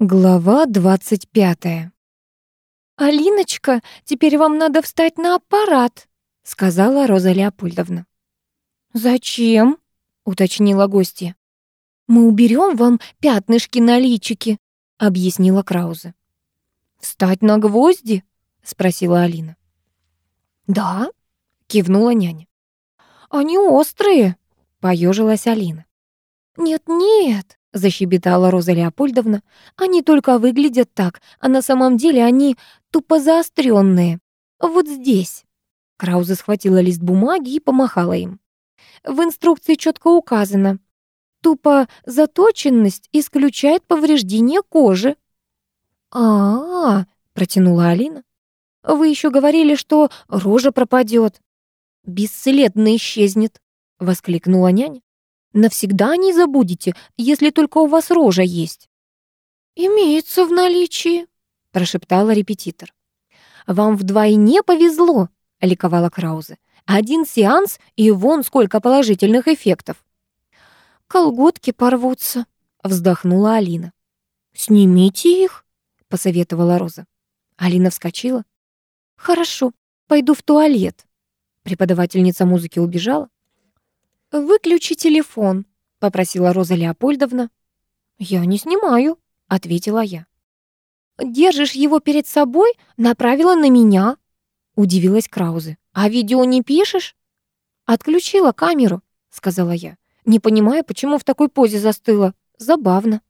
Глава 25. «Алиночка, теперь вам надо встать на аппарат», — сказала Роза Леопольдовна. «Зачем?» — уточнила гостья. «Мы уберем вам пятнышки на личике», — объяснила Краузе. «Встать на гвозди?» — спросила Алина. «Да», — кивнула няня. «Они острые», — поежилась Алина. «Нет-нет», — защебетала Роза Леопольдовна. «Они только выглядят так, а на самом деле они тупо заостренные. Вот здесь». Крауза схватила лист бумаги и помахала им. В инструкции четко указано. Тупо заточенность исключает повреждение кожи. А, -а, -а протянула Алина. Вы еще говорили, что рожа пропадет. Бесследно исчезнет, воскликнула няня. Навсегда не забудете, если только у вас рожа есть». «Имеется в наличии», — прошептала репетитор. «Вам вдвойне повезло», — ликовала Краузе. «Один сеанс, и вон сколько положительных эффектов». «Колготки порвутся», — вздохнула Алина. «Снимите их», — посоветовала Роза. Алина вскочила. «Хорошо, пойду в туалет». Преподавательница музыки убежала. «Выключи телефон», — попросила Роза Леопольдовна. «Я не снимаю», — ответила я. «Держишь его перед собой, направила на меня», — удивилась Краузе. «А видео не пишешь?» «Отключила камеру», — сказала я. «Не понимаю, почему в такой позе застыла. Забавно».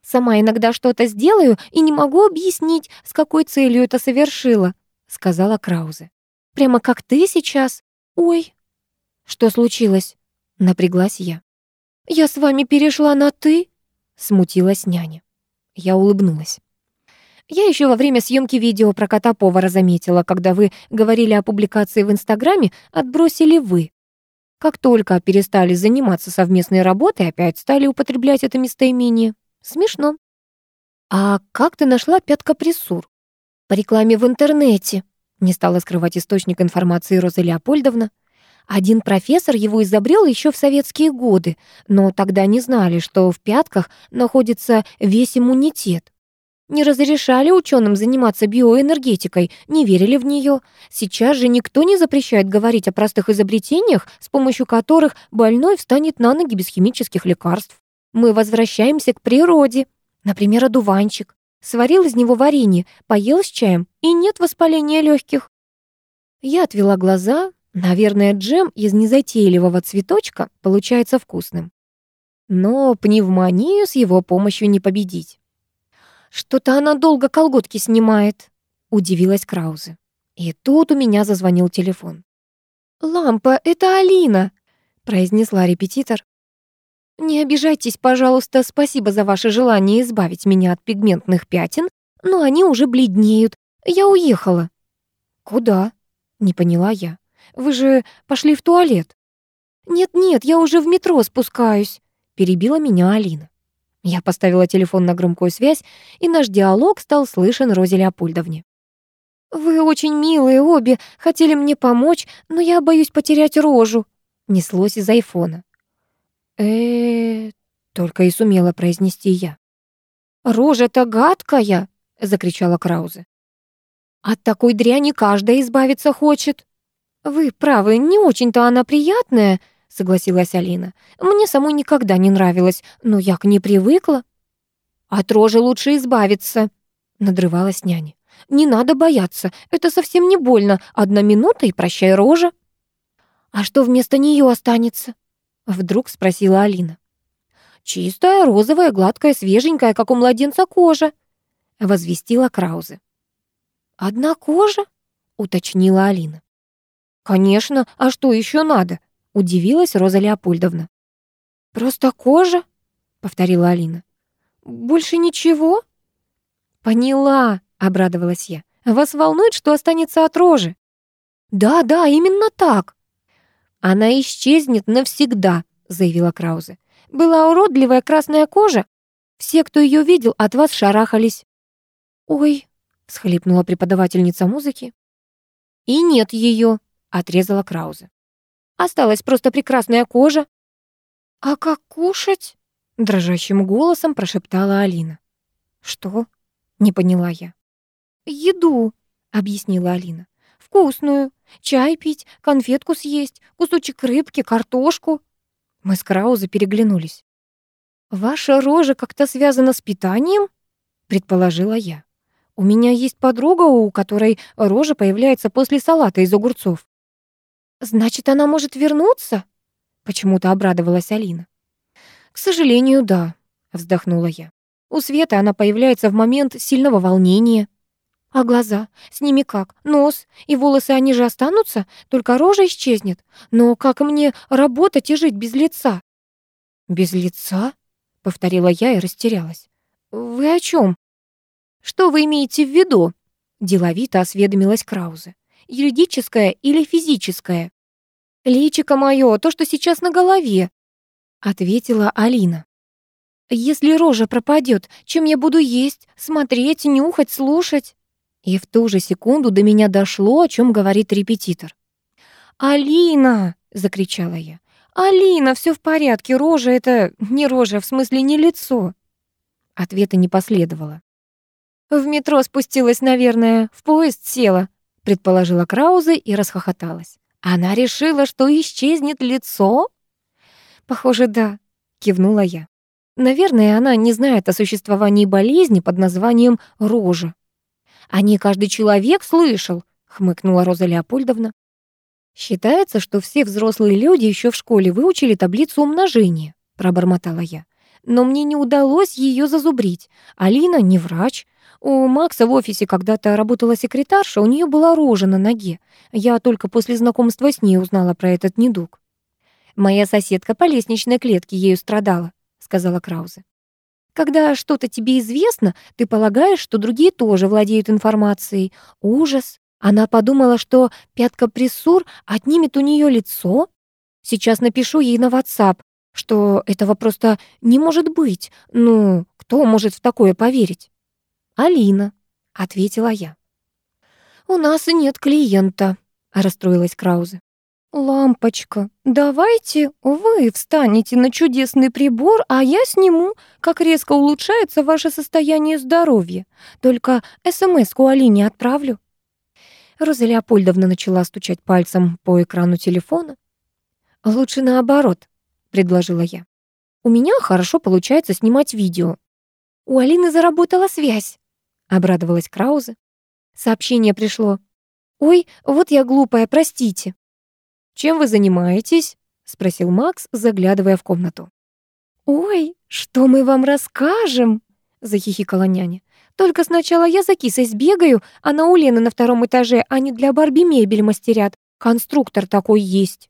«Сама иногда что-то сделаю и не могу объяснить, с какой целью это совершила», — сказала Краузе. «Прямо как ты сейчас. Ой». «Что случилось?» Напряглась я. «Я с вами перешла на «ты»?» Смутилась няня. Я улыбнулась. Я еще во время съемки видео про кота-повара заметила, когда вы говорили о публикации в Инстаграме, отбросили «вы». Как только перестали заниматься совместной работой, опять стали употреблять это местоимение. Смешно. «А как ты нашла пятка-прессур?» «По рекламе в интернете», — не стала скрывать источник информации Роза Леопольдовна. Один профессор его изобрел еще в советские годы, но тогда не знали, что в пятках находится весь иммунитет. Не разрешали ученым заниматься биоэнергетикой, не верили в нее. Сейчас же никто не запрещает говорить о простых изобретениях, с помощью которых больной встанет на ноги без химических лекарств. Мы возвращаемся к природе. Например, одуванчик. Сварил из него варенье, поел с чаем, и нет воспаления легких. Я отвела глаза, Наверное, джем из незатейливого цветочка получается вкусным. Но пневмонию с его помощью не победить. «Что-то она долго колготки снимает», — удивилась Краузе. И тут у меня зазвонил телефон. «Лампа, это Алина», — произнесла репетитор. «Не обижайтесь, пожалуйста, спасибо за ваше желание избавить меня от пигментных пятен, но они уже бледнеют. Я уехала». «Куда?» — не поняла я. Вы же пошли в туалет». «Нет-нет, я уже в метро спускаюсь», — перебила меня Алина. Я поставила телефон на громкую связь, и наш диалог стал слышен Розе Леопольдовне. «Вы очень милые обе, хотели мне помочь, но я боюсь потерять рожу», — неслось из айфона. э только и сумела произнести я. «Рожа-то гадкая!» — закричала Краузе. «От такой дряни каждая избавиться хочет». «Вы правы, не очень-то она приятная», — согласилась Алина. «Мне самой никогда не нравилась, но я к ней привыкла». «От рожи лучше избавиться», — надрывалась няня. «Не надо бояться, это совсем не больно. Одна минута и прощай рожа». «А что вместо нее останется?» — вдруг спросила Алина. «Чистая, розовая, гладкая, свеженькая, как у младенца кожа», — возвестила Краузе. «Одна кожа?» — уточнила Алина. «Конечно, а что еще надо?» — удивилась Роза Леопольдовна. «Просто кожа?» — повторила Алина. «Больше ничего?» «Поняла», — обрадовалась я. «Вас волнует, что останется от рожи?» «Да, да, именно так». «Она исчезнет навсегда», — заявила Краузе. «Была уродливая красная кожа. Все, кто ее видел, от вас шарахались». «Ой», — схлипнула преподавательница музыки. «И нет ее», отрезала Краузе. Осталась просто прекрасная кожа. А как кушать? дрожащим голосом прошептала Алина. «Что?» — не поняла я. «Еду», — объяснила Алина. «Вкусную. Чай пить, конфетку съесть, кусочек рыбки, картошку». Мы с Краузой переглянулись. «Ваша рожа как-то связана с питанием?» — предположила я. «У меня есть подруга, у которой рожа появляется после салата из огурцов». «Значит, она может вернуться?» — почему-то обрадовалась Алина. «К сожалению, да», — вздохнула я. «У Светы она появляется в момент сильного волнения». «А глаза? С ними как? Нос? И волосы, они же останутся? Только рожа исчезнет? Но как мне работать и жить без лица?» «Без лица?» — повторила я и растерялась. «Вы о чем? «Что вы имеете в виду?» — деловито осведомилась Краузе. «Юридическое или физическое?» «Личико моё, то, что сейчас на голове», — ответила Алина. «Если рожа пропадет, чем я буду есть, смотреть, нюхать, слушать?» И в ту же секунду до меня дошло, о чем говорит репетитор. «Алина!» — закричала я. «Алина, все в порядке, рожа — это не рожа, в смысле не лицо». Ответа не последовало. «В метро спустилась, наверное, в поезд села», — предположила Краузе и расхохоталась. «Она решила, что исчезнет лицо?» «Похоже, да», — кивнула я. «Наверное, она не знает о существовании болезни под названием рожа. «О ней каждый человек слышал», — хмыкнула Роза Леопольдовна. «Считается, что все взрослые люди еще в школе выучили таблицу умножения», — пробормотала я. «Но мне не удалось ее зазубрить. Алина не врач. У Макса в офисе когда-то работала секретарша, у нее была рожа на ноге. Я только после знакомства с ней узнала про этот недуг». «Моя соседка по лестничной клетке ею страдала», — сказала Краузе. Когда что-то тебе известно, ты полагаешь, что другие тоже владеют информацией. Ужас. Она подумала, что пятка-прессур отнимет у нее лицо. Сейчас напишу ей на WhatsApp, что этого просто не может быть. Ну, кто может в такое поверить? Алина, ответила я. У нас нет клиента, расстроилась Краузе. «Лампочка, давайте вы встанете на чудесный прибор, а я сниму, как резко улучшается ваше состояние здоровья. Только СМС-ку Алине отправлю». Роза Леопольдовна начала стучать пальцем по экрану телефона. «Лучше наоборот», — предложила я. «У меня хорошо получается снимать видео». «У Алины заработала связь», — обрадовалась Краузе. Сообщение пришло. «Ой, вот я глупая, простите». «Чем вы занимаетесь?» — спросил Макс, заглядывая в комнату. «Ой, что мы вам расскажем?» — захихикала няня. «Только сначала я за кисой сбегаю, а на у Лены на втором этаже они для Барби мебель мастерят. Конструктор такой есть».